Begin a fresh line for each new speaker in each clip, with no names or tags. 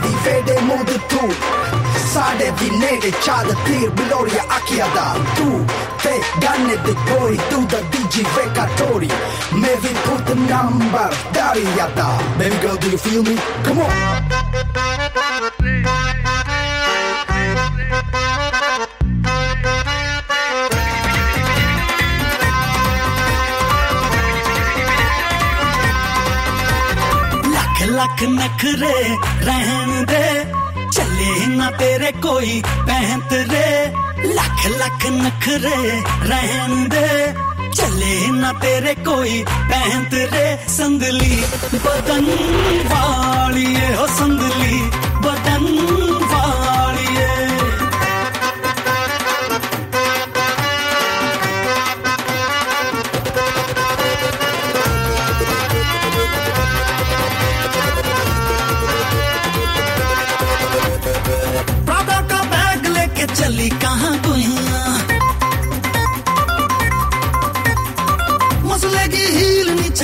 di vede modo tu Sade vi nere ciada tir biloria acchiada Tu te ganne de poi tu da digi vecatori Me vi put number dari yada Baby girl do you feel me? Come on
लख नखरे रहन दे। चले ना तेरे कोई पहत रे। लख लख नखरे रहन दे। चले ना तेरे कोई पहत रे। संदली बदन वाली हो संदली।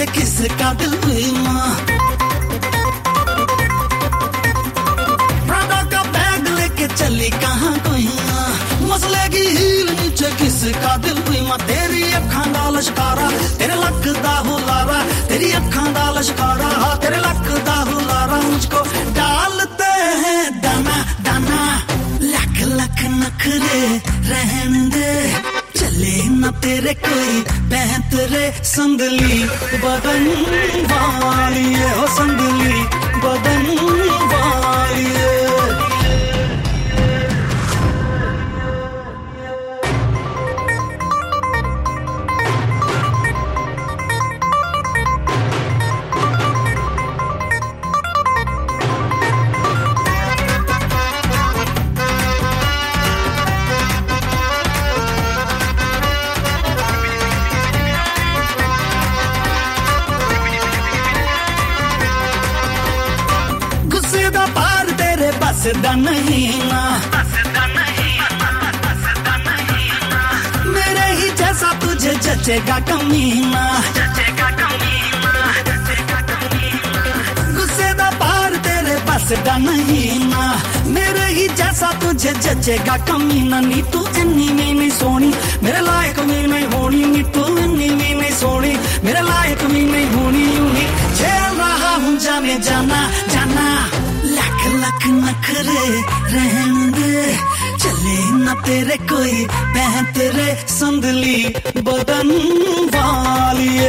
नीचे किसका दिल हुई प्रादा का बैग लेके चली, कहाँ गुइया मसले की हील नीचे किसका दिल माँ तेरी अखां दा लश्कारा, तेरे लक दा हुलारा, तेरी अखां दा लश्कारा तेरे लक दा हुलारा, मुझको डालते हैं दाना दाना। लख लख नखरे रहन दे। न तेरे कोई बहन तेरे संगली। बदन वाली हो संगली। बदन वालिए बसदा नहीं ना। मेरे ही जैसा तुझे जचेगा कमीना गुस्से का पार तेरे पास दा नहीं ना। मेरे ही जैसा तुझे जचेगा कमीना नी। तू इन्नी नहीं सोनी। मेरे लायक नहीं होनी नी तू नखरे रहन दे चले न तेरे कोई बहन तेरे संदली बदन वालिए